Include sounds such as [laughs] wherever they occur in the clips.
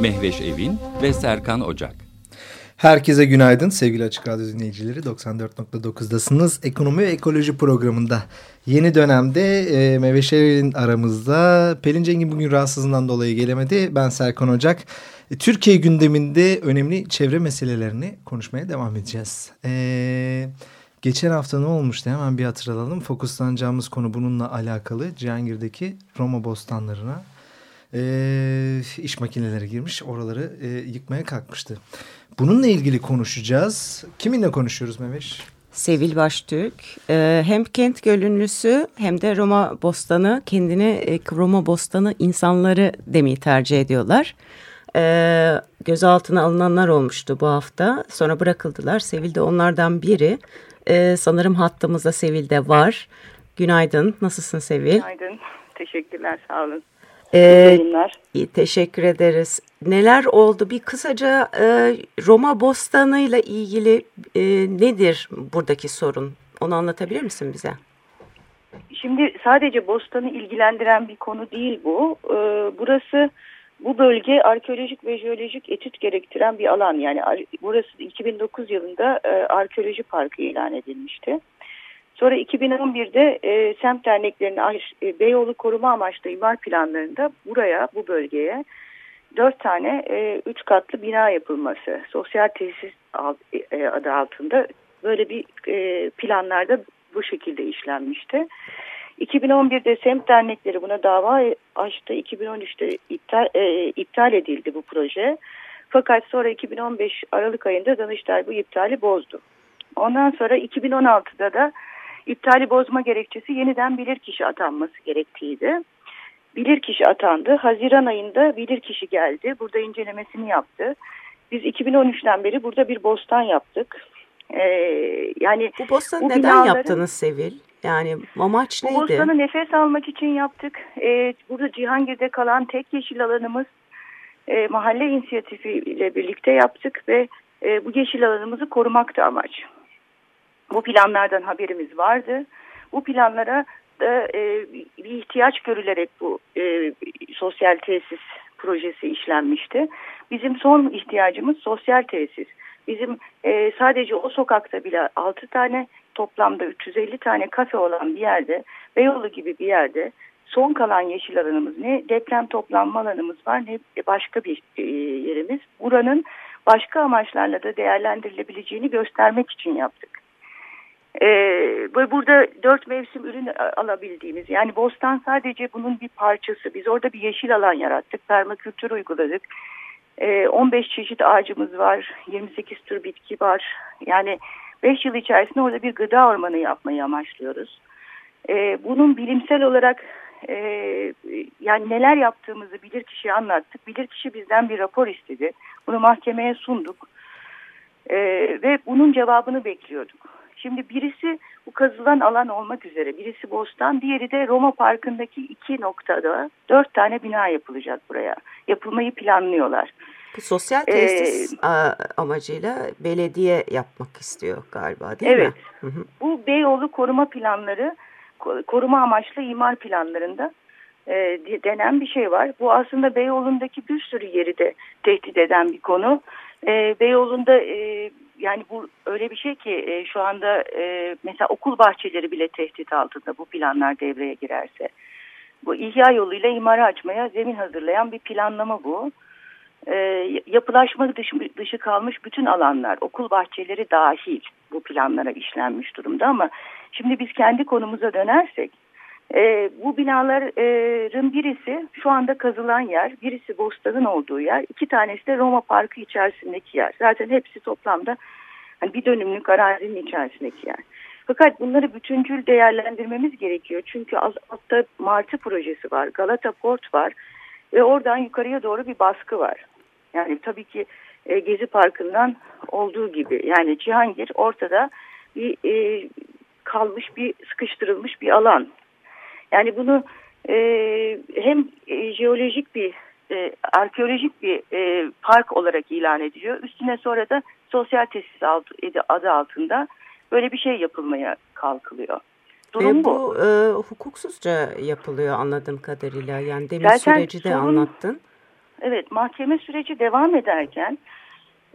Mehveş Evin ve Serkan Ocak. Herkese günaydın sevgili Açık Radyo dinleyicileri. 94.9'dasınız. Ekonomi ve ekoloji programında yeni dönemde e, Mehveş Evin aramızda. Pelin Cengiz bugün rahatsızlığından dolayı gelemedi. Ben Serkan Ocak. E, Türkiye gündeminde önemli çevre meselelerini konuşmaya devam edeceğiz. Eee... Geçen hafta ne olmuştu hemen bir hatırlayalım. Fokuslanacağımız konu bununla alakalı. Cihangir'deki Roma bostanlarına e, iş makineleri girmiş. Oraları e, yıkmaya kalkmıştı. Bununla ilgili konuşacağız. Kiminle konuşuyoruz Meveş? Sevil Baştürk e, hem kent gönüllüsü hem de Roma Bostanı kendini e, Roma Bostanı insanları demeyi tercih ediyorlar. E, gözaltına alınanlar olmuştu bu hafta sonra bırakıldılar. Sevil de onlardan biri. Ee, sanırım hattımızda Sevil de var. Günaydın. Nasılsın Sevil? Günaydın. Teşekkürler. Sağ olun. Ee, iyi, teşekkür ederiz. Neler oldu? Bir kısaca e, Roma Bostanı ile ilgili e, nedir buradaki sorun? Onu anlatabilir misin bize? Şimdi sadece Bostan'ı ilgilendiren bir konu değil bu. Ee, burası bu bölge arkeolojik ve jeolojik etüt gerektiren bir alan. Yani burası 2009 yılında e, arkeoloji parkı ilan edilmişti. Sonra 2011'de e, semt derneklerinin e, Beyoğlu koruma amaçlı imar planlarında buraya, bu bölgeye dört tane e, üç katlı bina yapılması, sosyal tesis alt, e, adı altında böyle bir e, planlarda bu şekilde işlenmişti. 2011'de semt dernekleri buna dava açtı. 2013'te iptal, e, iptal edildi bu proje. Fakat sonra 2015 Aralık ayında Danıştay bu iptali bozdu. Ondan sonra 2016'da da iptali bozma gerekçesi yeniden bilirkişi atanması gerektiğiydi. Bilirkişi atandı. Haziran ayında bilirkişi geldi. Burada incelemesini yaptı. Biz 2013'ten beri burada bir bostan yaptık. Ee, yani bu bostan bu neden binaların... yaptınız Sevil? Yani amaç neydi? Bu bostanı nefes almak için yaptık. Ee, burada Cihangir'de kalan tek yeşil alanımız e, mahalle inisiyatifiyle birlikte yaptık ve e, bu yeşil alanımızı korumaktı amaç. Bu planlardan haberimiz vardı. Bu planlara da e, bir ihtiyaç görülerek bu e, sosyal tesis projesi işlenmişti. Bizim son ihtiyacımız sosyal tesis. Bizim e, sadece o sokakta bile 6 tane toplamda 350 tane kafe olan bir yerde Beyoğlu gibi bir yerde son kalan yeşil alanımız ne deprem toplanma alanımız var ne başka bir e, yerimiz. Buranın başka amaçlarla da değerlendirilebileceğini göstermek için yaptık. Ee, burada dört mevsim ürün alabildiğimiz yani bostan sadece bunun bir parçası. Biz orada bir yeşil alan yarattık, permakültür uyguladık. Ee, 15 çeşit ağacımız var, 28 tür bitki var. Yani 5 yıl içerisinde orada bir gıda ormanı yapmayı amaçlıyoruz. Ee, bunun bilimsel olarak e, yani neler yaptığımızı bilir kişiye anlattık. Bilir kişi bizden bir rapor istedi. Bunu mahkemeye sunduk. Ee, ve bunun cevabını bekliyorduk. Şimdi birisi bu kazılan alan olmak üzere, birisi Bostan, diğeri de Roma Parkı'ndaki iki noktada dört tane bina yapılacak buraya. Yapılmayı planlıyorlar. Bu sosyal ee, tesis ee, amacıyla belediye yapmak istiyor galiba değil evet, mi? Evet. Bu Beyoğlu koruma planları, koruma amaçlı imar planlarında e, denen bir şey var. Bu aslında Beyoğlu'ndaki bir sürü yeri de tehdit eden bir konu. E, Beyoğlu'nda e, yani bu öyle bir şey ki e, şu anda e, mesela okul bahçeleri bile tehdit altında bu planlar devreye girerse. Bu ihya yoluyla imara açmaya zemin hazırlayan bir planlama bu e, yapılaşma dışı, dışı kalmış bütün alanlar, okul bahçeleri dahil bu planlara işlenmiş durumda ama şimdi biz kendi konumuza dönersek e, bu binaların birisi şu anda kazılan yer, birisi Bostan'ın olduğu yer, iki tanesi de Roma Parkı içerisindeki yer. Zaten hepsi toplamda hani bir dönümlük arazinin içerisindeki yer. Fakat bunları bütüncül değerlendirmemiz gerekiyor. Çünkü altta Martı projesi var, Galata Port var ve oradan yukarıya doğru bir baskı var. Yani tabii ki e, Gezi Parkı'ndan olduğu gibi yani Cihangir ortada bir e, kalmış bir sıkıştırılmış bir alan. Yani bunu e, hem e, jeolojik bir e, arkeolojik bir e, park olarak ilan ediliyor. Üstüne sonra da sosyal tesis adı altında böyle bir şey yapılmaya kalkılıyor. Durum e, bu. bu. E, hukuksuzca yapılıyor anladığım kadarıyla. Yani demin Zaten süreci de sorun, anlattın. Evet mahkeme süreci devam ederken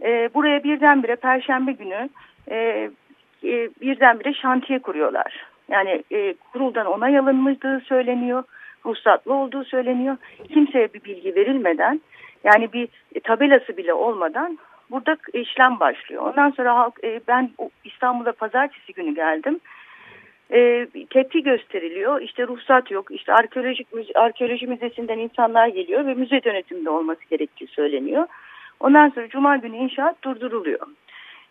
e, buraya birdenbire perşembe günü e, e, birdenbire şantiye kuruyorlar. Yani e, kuruldan onay alınmıştığı söyleniyor. Ruhsatlı olduğu söyleniyor. Kimseye bir bilgi verilmeden yani bir tabelası bile olmadan burada işlem başlıyor. Ondan sonra halk, e, ben İstanbul'a pazartesi günü geldim. E, tepki gösteriliyor. İşte ruhsat yok. İşte arkeolojik arkeoloji müzesinden insanlar geliyor ve müze yönetiminde olması gerektiği söyleniyor. Ondan sonra cuma günü inşaat durduruluyor.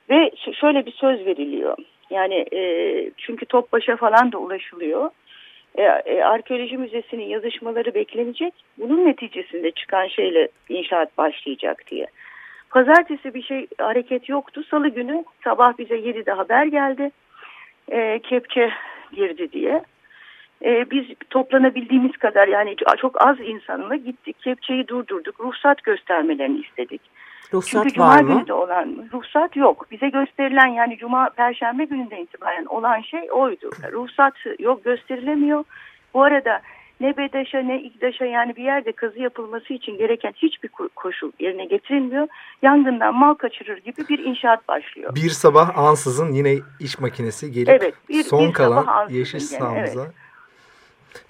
Ve şöyle bir söz veriliyor. Yani e, çünkü Topbaş'a falan da ulaşılıyor. E, e, arkeoloji müzesinin yazışmaları beklenecek. Bunun neticesinde çıkan şeyle inşaat başlayacak diye. Pazartesi bir şey hareket yoktu. Salı günü sabah bize 7'de haber geldi. E, kepçe girdi diye. E, biz toplanabildiğimiz kadar yani çok az insanla gittik. Kepçeyi durdurduk. Ruhsat göstermelerini istedik. Ruhsat Çünkü var mı? Günü olan ruhsat yok. Bize gösterilen yani cuma perşembe gününden itibaren olan şey oydu. Ruhsat yok gösterilemiyor. Bu arada ne BEDAŞ'a ne İGDAŞ'a yani bir yerde kazı yapılması için gereken hiçbir koşul yerine getirilmiyor. Yangından mal kaçırır gibi bir inşaat başlıyor. Bir sabah ansızın yine iş makinesi gelip evet, bir, son bir kalan yeşil sahamıza evet.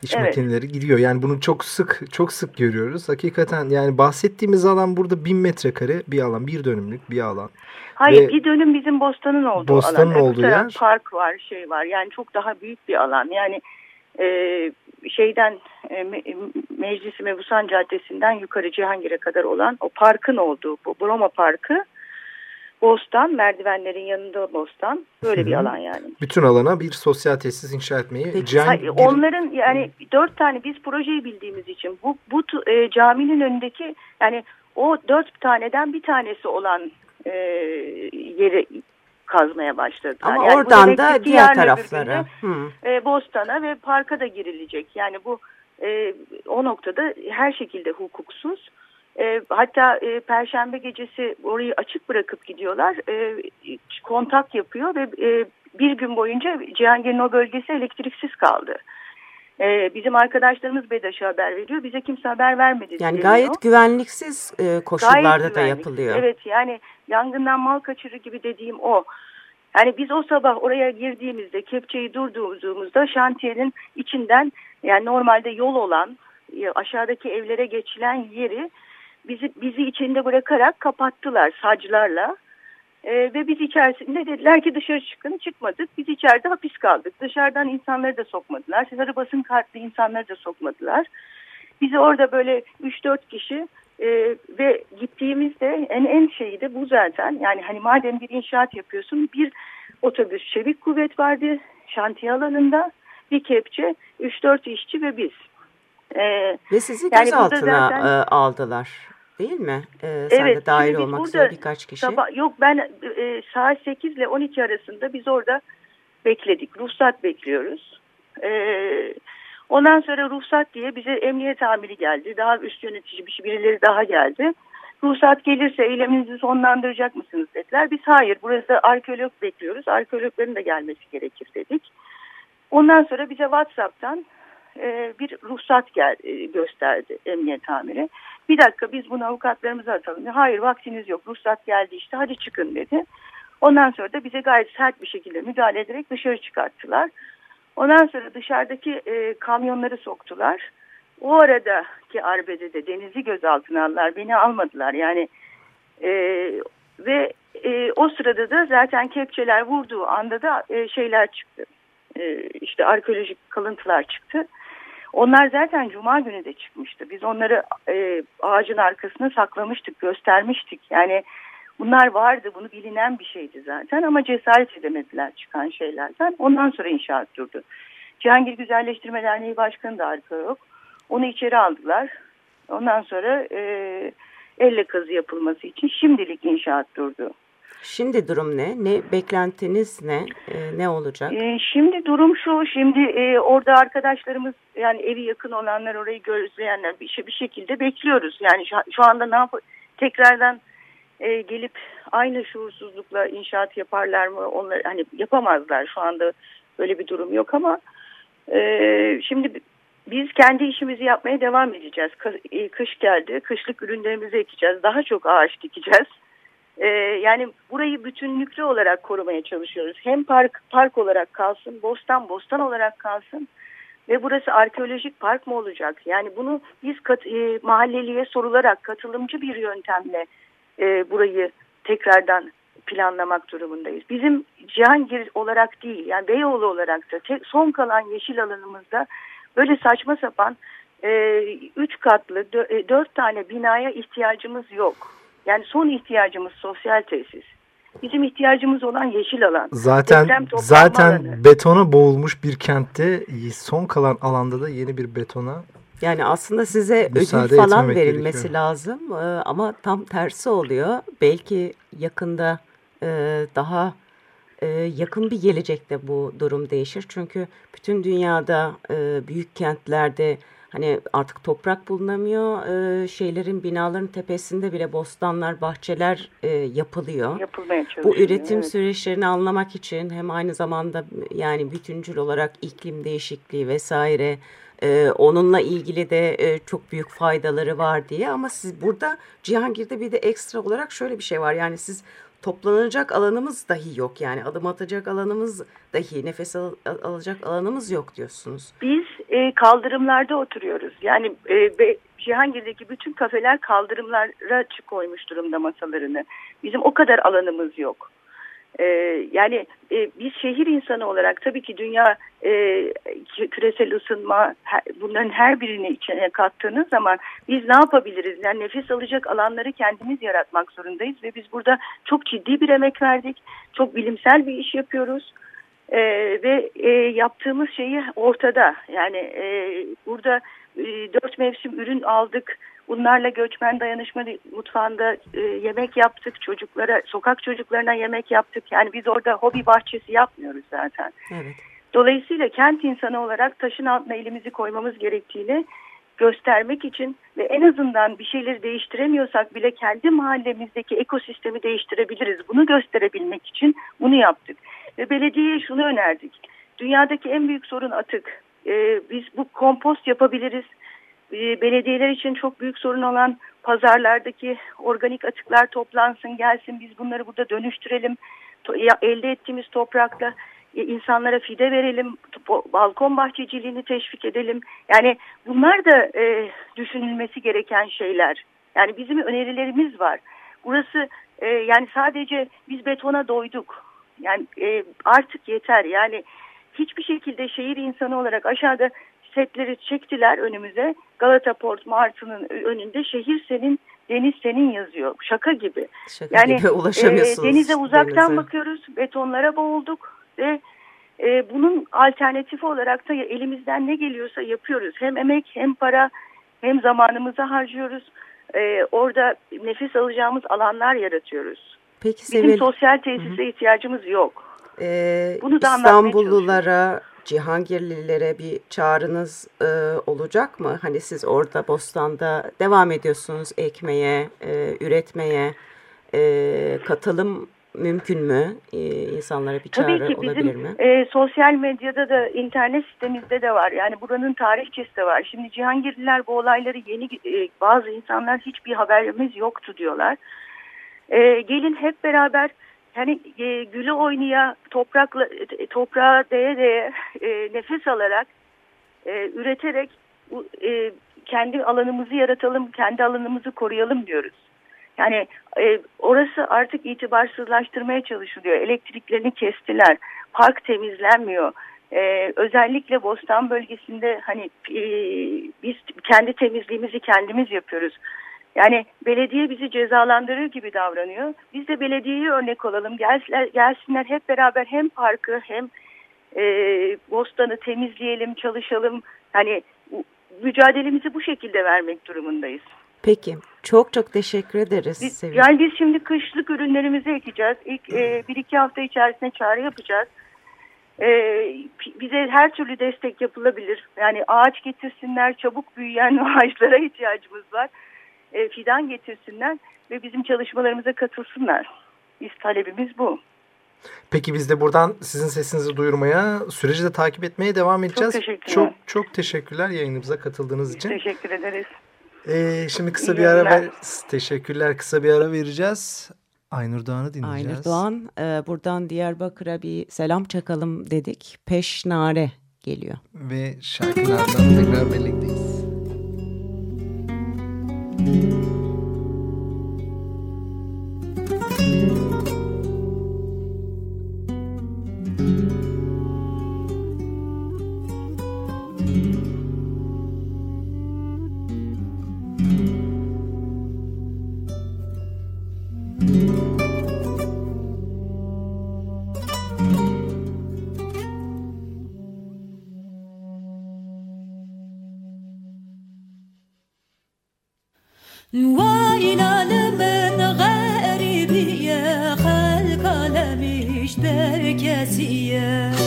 İş evet. makineleri gidiyor. Yani bunu çok sık çok sık görüyoruz. Hakikaten yani bahsettiğimiz alan burada bin metrekare bir alan, bir dönümlük bir alan. Hayır Ve bir dönüm bizim Bostan'ın olduğu Bostan'ın alan. olduğu yer. Park var, şey var. Yani çok daha büyük bir alan. Yani e, şeyden e, Meclis Mebusan Caddesi'nden yukarı Cihangir'e kadar olan o parkın olduğu bu Broma Parkı Bostan, merdivenlerin yanında Bostan. Böyle Hı -hı. bir alan yani. Bütün alana bir sosyal tesis inşa etmeyi. Peki, Cihangir... Onların yani dört tane biz projeyi bildiğimiz için bu, bu e, caminin önündeki yani o dört taneden bir tanesi olan e, yeri kazmaya başladılar. Ama yani oradan da diğer taraflara. E, Bostan'a ve parka da girilecek. Yani bu e, o noktada her şekilde hukuksuz. E, hatta e, Perşembe gecesi orayı açık bırakıp gidiyorlar. E, kontak yapıyor ve e, bir gün boyunca Cihangir'in o bölgesi elektriksiz kaldı. Ee, bizim arkadaşlarımız BEDAŞ'a haber veriyor. Bize kimse haber vermedi. Yani deniyor. gayet güvenliksiz e, koşullarda gayet da yapılıyor. Evet yani yangından mal kaçırır gibi dediğim o. Yani biz o sabah oraya girdiğimizde kepçeyi durduğumuzda şantiyenin içinden yani normalde yol olan aşağıdaki evlere geçilen yeri bizi bizi içinde bırakarak kapattılar saclarla. Ee, ve biz içerisinde dediler ki dışarı çıkın çıkmadık. Biz içeride hapis kaldık. Dışarıdan insanları da sokmadılar. Sarı basın kartlı insanları da sokmadılar. Bizi orada böyle 3-4 kişi e, ve gittiğimizde en en şeyi de bu zaten. Yani hani madem bir inşaat yapıyorsun bir otobüs çevik kuvvet vardı şantiye alanında. Bir kepçe 3-4 işçi ve biz. Ee, ve sizi gözaltına zaten, e, aldılar değil mi? Ee, sen evet, de dahil olmak üzere birkaç kişi. Sabah, yok ben e, saat 8 ile 12 arasında biz orada bekledik. Ruhsat bekliyoruz. Ee, ondan sonra ruhsat diye bize emniyet amiri geldi. Daha üst yönetici bir birileri daha geldi. Ruhsat gelirse eyleminizi sonlandıracak mısınız dediler. Biz hayır burası arkeolog bekliyoruz. Arkeologların da gelmesi gerekir dedik. Ondan sonra bize WhatsApp'tan e, bir ruhsat gel, e, gösterdi emniyet amiri. Bir dakika biz bunu avukatlarımıza atalım. Hayır vaktiniz yok ruhsat geldi işte hadi çıkın dedi. Ondan sonra da bize gayet sert bir şekilde müdahale ederek dışarı çıkarttılar. Ondan sonra dışarıdaki e, kamyonları soktular. O aradaki arbedede denizi gözaltına aldılar. Beni almadılar yani. E, ve e, o sırada da zaten kepçeler vurduğu anda da e, şeyler çıktı. E, işte arkeolojik kalıntılar çıktı. Onlar zaten cuma günü de çıkmıştı. Biz onları e, ağacın arkasına saklamıştık, göstermiştik. Yani bunlar vardı, bunu bilinen bir şeydi zaten ama cesaret edemediler çıkan şeylerden. Ondan sonra inşaat durdu. Cihangir Güzelleştirme Derneği Başkanı da arka yok. Onu içeri aldılar. Ondan sonra e, elle kazı yapılması için şimdilik inşaat durdu. Şimdi durum ne? Ne beklentiniz ne? Ee, ne olacak? Ee, şimdi durum şu. Şimdi e, orada arkadaşlarımız yani evi yakın olanlar orayı gözleyenler bir, şey, bir şekilde bekliyoruz. Yani şu, şu anda ne yap tekrardan e, gelip aynı şuursuzlukla inşaat yaparlar mı? Onlar hani yapamazlar. Şu anda böyle bir durum yok ama e, şimdi biz kendi işimizi yapmaya devam edeceğiz. E, kış geldi. Kışlık ürünlerimizi ekeceğiz. Daha çok ağaç dikeceğiz. Ee, yani burayı bütünlüklü olarak korumaya çalışıyoruz. Hem park park olarak kalsın, bostan bostan olarak kalsın ve burası arkeolojik park mı olacak? Yani bunu biz kat, e, mahalleliye sorularak katılımcı bir yöntemle e, burayı tekrardan planlamak durumundayız. Bizim Cihangir olarak değil yani Beyoğlu olarak da tek, son kalan yeşil alanımızda böyle saçma sapan e, üç katlı e, dört tane binaya ihtiyacımız yok. Yani son ihtiyacımız sosyal tesis. Bizim ihtiyacımız olan yeşil alan. Zaten zaten alanı. betona boğulmuş bir kentte son kalan alanda da yeni bir betona yani aslında size ödül falan verilmesi gerekiyor. lazım ee, ama tam tersi oluyor. Belki yakında e, daha e, yakın bir gelecekte bu durum değişir. Çünkü bütün dünyada e, büyük kentlerde Hani artık toprak bulunamıyor. E, şeylerin binaların tepesinde bile bostanlar, bahçeler e, yapılıyor. Yapılmaya Bu üretim evet. süreçlerini anlamak için hem aynı zamanda yani bütüncül olarak iklim değişikliği vesaire e, onunla ilgili de e, çok büyük faydaları var diye ama siz burada Cihangir'de bir de ekstra olarak şöyle bir şey var. Yani siz toplanacak alanımız dahi yok yani adım atacak alanımız dahi nefes al alacak alanımız yok diyorsunuz. Biz e, kaldırımlarda oturuyoruz yani e, Cihangir'deki bütün kafeler kaldırımlara açık koymuş durumda masalarını. Bizim o kadar alanımız yok. E, yani e, biz şehir insanı olarak tabii ki dünya e, küresel ısınma her, bunların her birini içine kattığınız zaman biz ne yapabiliriz? Yani nefes alacak alanları kendimiz yaratmak zorundayız ve biz burada çok ciddi bir emek verdik. Çok bilimsel bir iş yapıyoruz. E, ve e, yaptığımız şeyi ortada. Yani e, burada e, dört mevsim ürün aldık Bunlarla göçmen dayanışma mutfağında e, yemek yaptık. Çocuklara, sokak çocuklarına yemek yaptık. Yani biz orada hobi bahçesi yapmıyoruz zaten. Evet. Dolayısıyla kent insanı olarak taşın altına elimizi koymamız gerektiğini göstermek için ve en azından bir şeyleri değiştiremiyorsak bile kendi mahallemizdeki ekosistemi değiştirebiliriz. Bunu gösterebilmek için bunu yaptık. Ve belediyeye şunu önerdik. Dünyadaki en büyük sorun atık. Ee, biz bu kompost yapabiliriz belediyeler için çok büyük sorun olan pazarlardaki organik atıklar toplansın gelsin biz bunları burada dönüştürelim. Elde ettiğimiz toprakla e, insanlara fide verelim balkon bahçeciliğini teşvik edelim. Yani bunlar da e, düşünülmesi gereken şeyler. Yani bizim önerilerimiz var. Burası e, yani sadece biz betona doyduk. Yani e, artık yeter. Yani hiçbir şekilde şehir insanı olarak aşağıda setleri çektiler önümüze. Galata Port Martı'nın önünde şehir senin, deniz senin yazıyor. Şaka gibi. Şaka yani gibi [laughs] ulaşamıyorsunuz. E, denize uzaktan denize. bakıyoruz, betonlara boğulduk ve e, bunun alternatifi olarak da elimizden ne geliyorsa yapıyoruz. Hem emek hem para hem zamanımızı harcıyoruz. E, orada nefes alacağımız alanlar yaratıyoruz. Peki, Bizim Sevil... sosyal tesise Hı -hı. ihtiyacımız yok. Ee, Bunu da İstanbullulara Cihangirlilere bir çağrınız e, olacak mı? Hani siz orada Bostan'da devam ediyorsunuz ekmeye, e, üretmeye, e, katılım mümkün mü? E, insanlara bir çağrı Tabii ki bizim, olabilir mi? E, sosyal medyada da internet sitemizde de var. Yani buranın tarihçesi de var. Şimdi Cihangirliler bu olayları yeni e, bazı insanlar hiçbir haberimiz yoktu diyorlar. E, gelin hep beraber hani e, gülü oynaya toprakla e, toprağa değe değe e, nefes alarak e, üreterek e, kendi alanımızı yaratalım, kendi alanımızı koruyalım diyoruz. Yani e, orası artık itibarsızlaştırmaya çalışılıyor. Elektriklerini kestiler. Park temizlenmiyor. Ee, özellikle Bostan bölgesinde hani e, biz kendi temizliğimizi kendimiz yapıyoruz. Yani belediye bizi cezalandırır gibi davranıyor. Biz de belediyeye örnek olalım. Gelsinler, gelsinler hep beraber hem parkı hem e, bostanı temizleyelim, çalışalım. Hani mücadelemizi bu şekilde vermek durumundayız. Peki. Çok çok teşekkür ederiz. Biz, yani biz şimdi kışlık ürünlerimizi ekeceğiz. İlk e, bir iki hafta içerisinde çağrı yapacağız. E, bize her türlü destek yapılabilir. Yani ağaç getirsinler, çabuk büyüyen [laughs] ağaçlara ihtiyacımız var. E, fidan getirsinler ve bizim çalışmalarımıza katılsınlar. Biz talebimiz bu. Peki biz de buradan sizin sesinizi duyurmaya, süreci de takip etmeye devam edeceğiz. Çok teşekkürler. Çok, çok teşekkürler yayınımıza katıldığınız için. Teşekkür ederiz. Ee, şimdi kısa İyi bir ara ver. Teşekkürler. Kısa bir ara vereceğiz. Aynur Doğan'ı dinleyeceğiz. Aynur Doğan e, buradan Diyarbakır'a bir selam çakalım dedik. Peşnare geliyor. Ve şarkılardan tekrar birlikteyiz. وإلى لمن غاربي يا خلق لمشترك سياه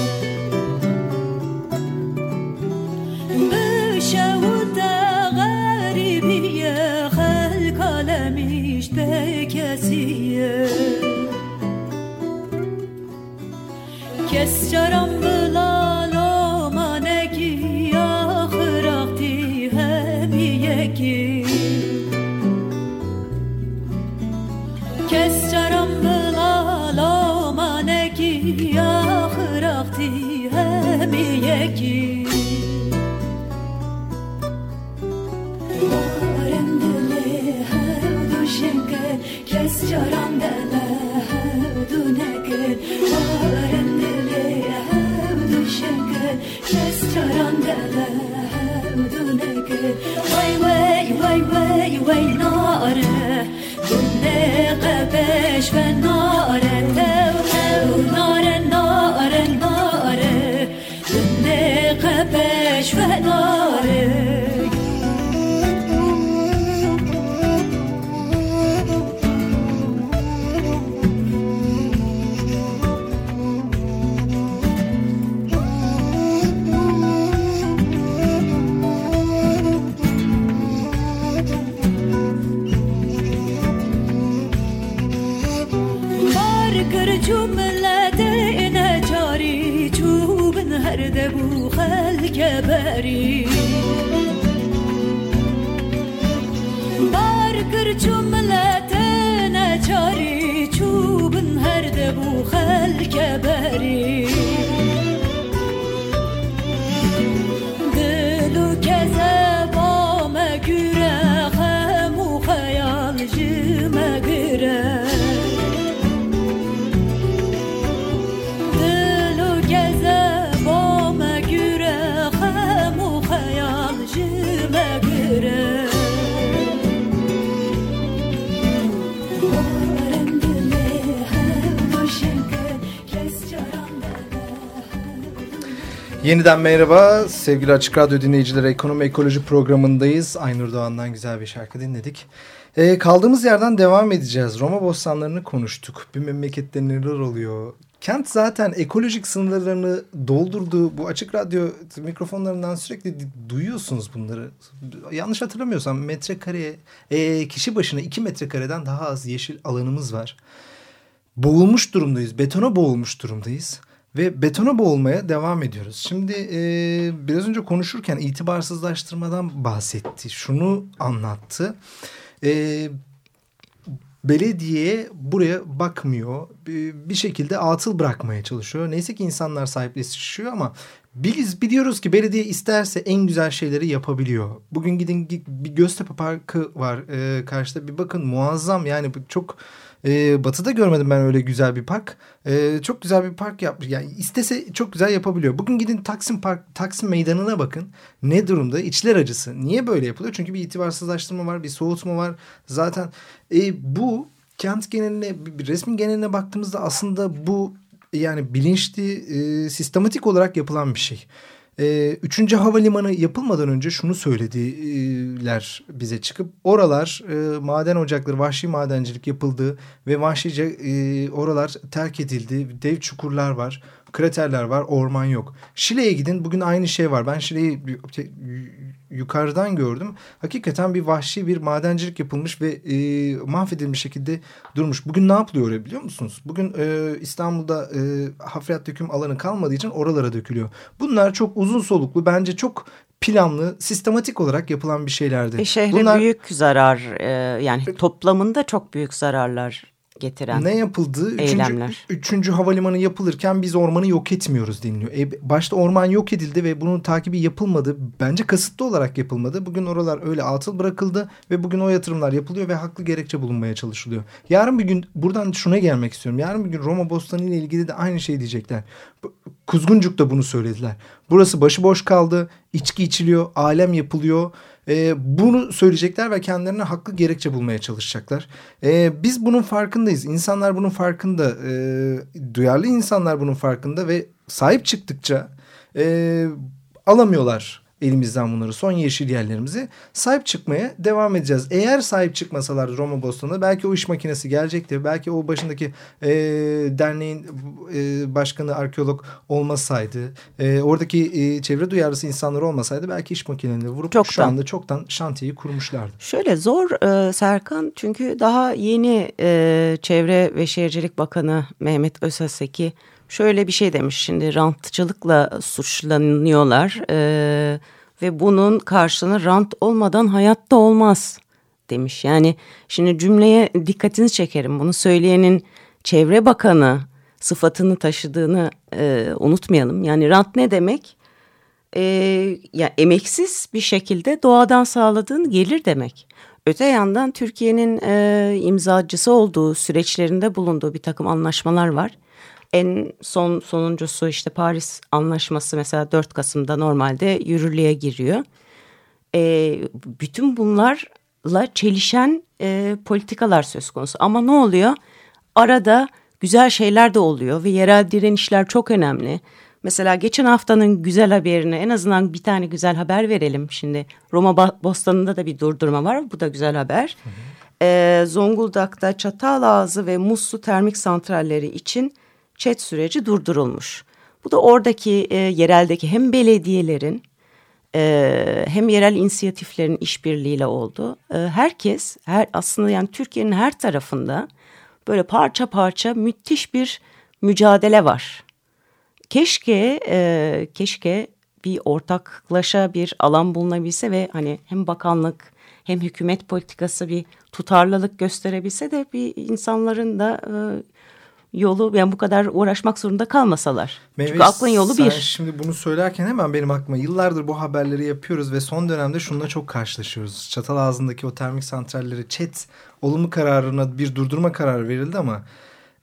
London. کرده بو خلک بری. بر کرد ملت نچاری چوبن هر دبو خلک بری. Yeniden merhaba sevgili Açık Radyo dinleyicileri. Ekonomi Ekoloji programındayız. Aynur Doğan'dan güzel bir şarkı dinledik. Ee, kaldığımız yerden devam edeceğiz. Roma bostanlarını konuştuk. Bir memlekette neler oluyor? Kent zaten ekolojik sınırlarını doldurdu. Bu Açık Radyo mikrofonlarından sürekli duyuyorsunuz bunları. Yanlış hatırlamıyorsam metrekareye, e, kişi başına iki metrekareden daha az yeşil alanımız var. Boğulmuş durumdayız. Betona boğulmuş durumdayız. Ve betona boğulmaya devam ediyoruz. Şimdi e, biraz önce konuşurken itibarsızlaştırmadan bahsetti. Şunu anlattı. E, belediye buraya bakmıyor. Bir şekilde atıl bırakmaya çalışıyor. Neyse ki insanlar sahipleşiyor ama biz biliyoruz ki belediye isterse en güzel şeyleri yapabiliyor. Bugün gidin bir Göztepe Parkı var e, karşıda bir bakın muazzam yani çok e, batı'da görmedim ben öyle güzel bir park. E, çok güzel bir park yapmış. Yani istese çok güzel yapabiliyor. Bugün gidin Taksim Park, Taksim Meydanı'na bakın. Ne durumda? İçler acısı. Niye böyle yapılıyor? Çünkü bir itibarsızlaştırma var, bir soğutma var. Zaten e, bu kent geneline, resmin geneline baktığımızda aslında bu yani bilinçli, e, sistematik olarak yapılan bir şey. E, üçüncü havalimanı yapılmadan önce şunu söylediler bize çıkıp oralar e, maden ocakları vahşi madencilik yapıldı ve vahşice e, oralar terk edildi. Dev çukurlar var kraterler var, orman yok. Şile'ye gidin bugün aynı şey var. Ben Şile'yi yukarıdan gördüm. Hakikaten bir vahşi bir madencilik yapılmış ve e, mahvedilmiş şekilde durmuş. Bugün ne yapılıyor oraya biliyor musunuz? Bugün e, İstanbul'da e, hafriyat döküm alanı kalmadığı için oralara dökülüyor. Bunlar çok uzun soluklu bence çok planlı, sistematik olarak yapılan bir şeylerdi. E şehre Bunlar, büyük zarar e, yani toplamında çok büyük zararlar getiren Ne yapıldı? Üçüncü, üçüncü havalimanı yapılırken biz ormanı yok etmiyoruz deniliyor. E, başta orman yok edildi ve bunun takibi yapılmadı. Bence kasıtlı olarak yapılmadı. Bugün oralar öyle atıl bırakıldı ve bugün o yatırımlar yapılıyor ve haklı gerekçe bulunmaya çalışılıyor. Yarın bir gün buradan şuna gelmek istiyorum. Yarın bir gün Roma Bostanı ile ilgili de aynı şey diyecekler. Kuzguncuk da bunu söylediler. Burası başıboş kaldı. İçki içiliyor, alem yapılıyor e, bunu söyleyecekler ve kendilerine haklı gerekçe bulmaya çalışacaklar. E, biz bunun farkındayız. İnsanlar bunun farkında. E, duyarlı insanlar bunun farkında ve sahip çıktıkça e, alamıyorlar elimizden bunları son yeşil yerlerimizi sahip çıkmaya devam edeceğiz. Eğer sahip çıkmasalar Roma Boston'da belki o iş makinesi gelecekti. Belki o başındaki e, derneğin e, başkanı arkeolog olmasaydı e, oradaki e, çevre duyarlısı insanlar olmasaydı belki iş makinelerini vurup çoktan. şu anda çoktan şantiyeyi kurmuşlardı. Şöyle zor e, Serkan çünkü daha yeni e, Çevre ve Şehircilik Bakanı Mehmet Özaseki şöyle bir şey demiş şimdi rantçılıkla suçlanıyorlar e, ve bunun karşılığında rant olmadan hayatta olmaz demiş. Yani şimdi cümleye dikkatini çekerim bunu söyleyenin çevre bakanı sıfatını taşıdığını e, unutmayalım. Yani rant ne demek? E, ya emeksiz bir şekilde doğadan sağladığın gelir demek. Öte yandan Türkiye'nin e, imzacısı olduğu süreçlerinde bulunduğu bir takım anlaşmalar var. En son sonuncusu işte Paris Anlaşması mesela 4 Kasım'da normalde yürürlüğe giriyor. E, bütün bunlarla çelişen e, politikalar söz konusu. Ama ne oluyor? Arada güzel şeyler de oluyor ve yerel direnişler çok önemli. Mesela geçen haftanın güzel haberini en azından bir tane güzel haber verelim şimdi. Roma Bostanı'nda da bir durdurma var. Bu da güzel haber. Hı hı. Ee, Zonguldak'ta Çatalazı ve Muslu termik santralleri için çet süreci durdurulmuş. Bu da oradaki e, yereldeki hem belediyelerin e, hem yerel inisiyatiflerin işbirliğiyle oldu. E, herkes her aslında yani Türkiye'nin her tarafında böyle parça parça müthiş bir mücadele var. Keşke e, keşke bir ortaklaşa bir alan bulunabilse ve hani hem bakanlık hem hükümet politikası bir tutarlılık gösterebilse de bir insanların da e, yolu yani bu kadar uğraşmak zorunda kalmasalar. Meyve, Çünkü aklın yolu bir. şimdi bunu söylerken hemen benim aklıma yıllardır bu haberleri yapıyoruz ve son dönemde şununla çok karşılaşıyoruz. Çatal ağzındaki o termik santralleri çet olumlu kararına bir durdurma kararı verildi ama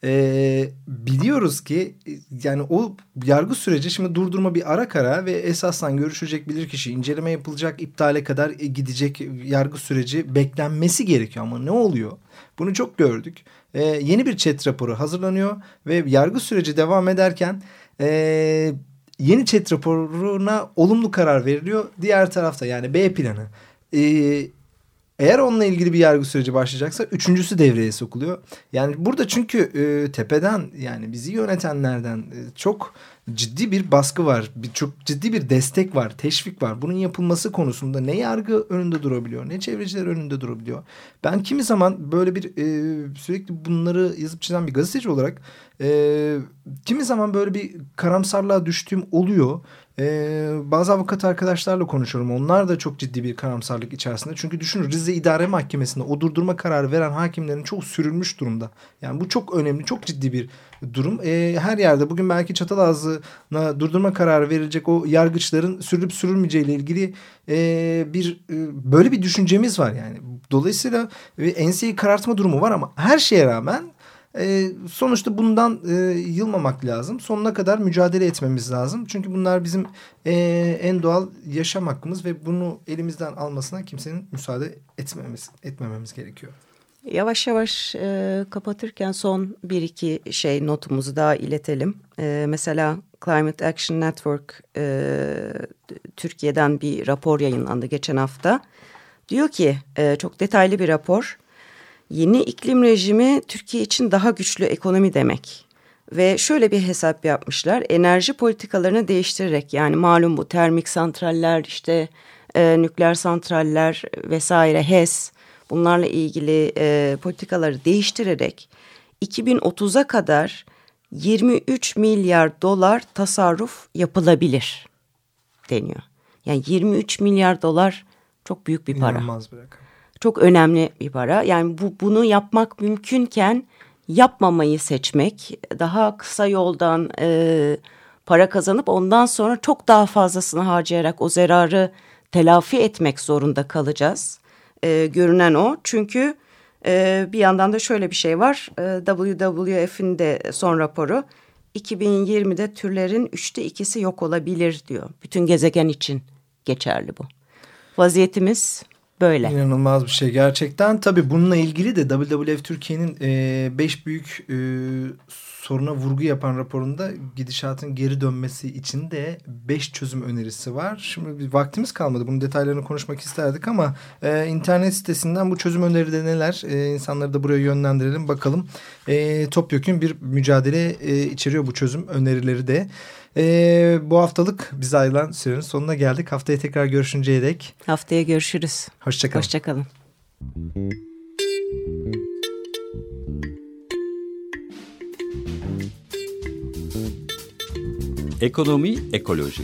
e, biliyoruz ki yani o yargı süreci şimdi durdurma bir ara karar ve esaslan görüşecek bilirkişi inceleme yapılacak iptale kadar gidecek yargı süreci beklenmesi gerekiyor ama ne oluyor? Bunu çok gördük. E, yeni bir chat raporu hazırlanıyor ve yargı süreci devam ederken e, yeni chat raporuna olumlu karar veriliyor. Diğer tarafta yani B planı. E, eğer onunla ilgili bir yargı süreci başlayacaksa üçüncüsü devreye sokuluyor. Yani burada çünkü e, tepeden yani bizi yönetenlerden e, çok ciddi bir baskı var. Bir, çok ciddi bir destek var, teşvik var. Bunun yapılması konusunda ne yargı önünde durabiliyor, ne çevreciler önünde durabiliyor. Ben kimi zaman böyle bir e, sürekli bunları yazıp çizen bir gazeteci olarak e, kimi zaman böyle bir karamsarlığa düştüğüm oluyor. Ee, bazı avukat arkadaşlarla konuşuyorum. Onlar da çok ciddi bir karamsarlık içerisinde. Çünkü düşünün Rize İdare Mahkemesi'nde o durdurma kararı veren hakimlerin çok sürülmüş durumda. Yani bu çok önemli, çok ciddi bir durum. Ee, her yerde bugün belki Çatalazı'na durdurma kararı verilecek o yargıçların sürülüp sürülmeyeceği ile ilgili e, bir e, böyle bir düşüncemiz var yani. Dolayısıyla e, enseyi karartma durumu var ama her şeye rağmen e, sonuçta bundan e, yılmamak lazım. Sonuna kadar mücadele etmemiz lazım. Çünkü bunlar bizim e, en doğal yaşam hakkımız ve bunu elimizden almasına kimsenin müsaade etmememiz, etmememiz gerekiyor. Yavaş yavaş e, kapatırken son bir iki şey notumuzu daha iletelim. E, mesela Climate Action Network e, Türkiye'den bir rapor yayınlandı geçen hafta. Diyor ki e, çok detaylı bir rapor. Yeni iklim rejimi Türkiye için daha güçlü ekonomi demek. Ve şöyle bir hesap yapmışlar. Enerji politikalarını değiştirerek yani malum bu termik santraller işte e, nükleer santraller vesaire HES bunlarla ilgili e, politikaları değiştirerek 2030'a kadar 23 milyar dolar tasarruf yapılabilir deniyor. Yani 23 milyar dolar çok büyük bir para. İnanılmaz bir rakam. Çok önemli bir para. Yani bu bunu yapmak mümkünken yapmamayı seçmek, daha kısa yoldan e, para kazanıp ondan sonra çok daha fazlasını harcayarak o zararı telafi etmek zorunda kalacağız. E, görünen o. Çünkü e, bir yandan da şöyle bir şey var. E, WWF'in de son raporu 2020'de türlerin üçte ikisi yok olabilir diyor. Bütün gezegen için geçerli bu. Vaziyetimiz böyle. İnanılmaz bir şey gerçekten. Tabii bununla ilgili de WWF Türkiye'nin 5 e, büyük e, soruna vurgu yapan raporunda gidişatın geri dönmesi için de 5 çözüm önerisi var. Şimdi bir vaktimiz kalmadı. Bunun detaylarını konuşmak isterdik ama e, internet sitesinden bu çözüm önerileri neler? E, insanları da buraya yönlendirelim bakalım. E, Topyekun bir mücadele e, içeriyor bu çözüm önerileri de. E, bu haftalık bize ayrılan sürenin sonuna geldik. Haftaya tekrar görüşünceye dek. Haftaya görüşürüz. Hoşçakalın. Hoşçakalın. Ekonomi, ekoloji.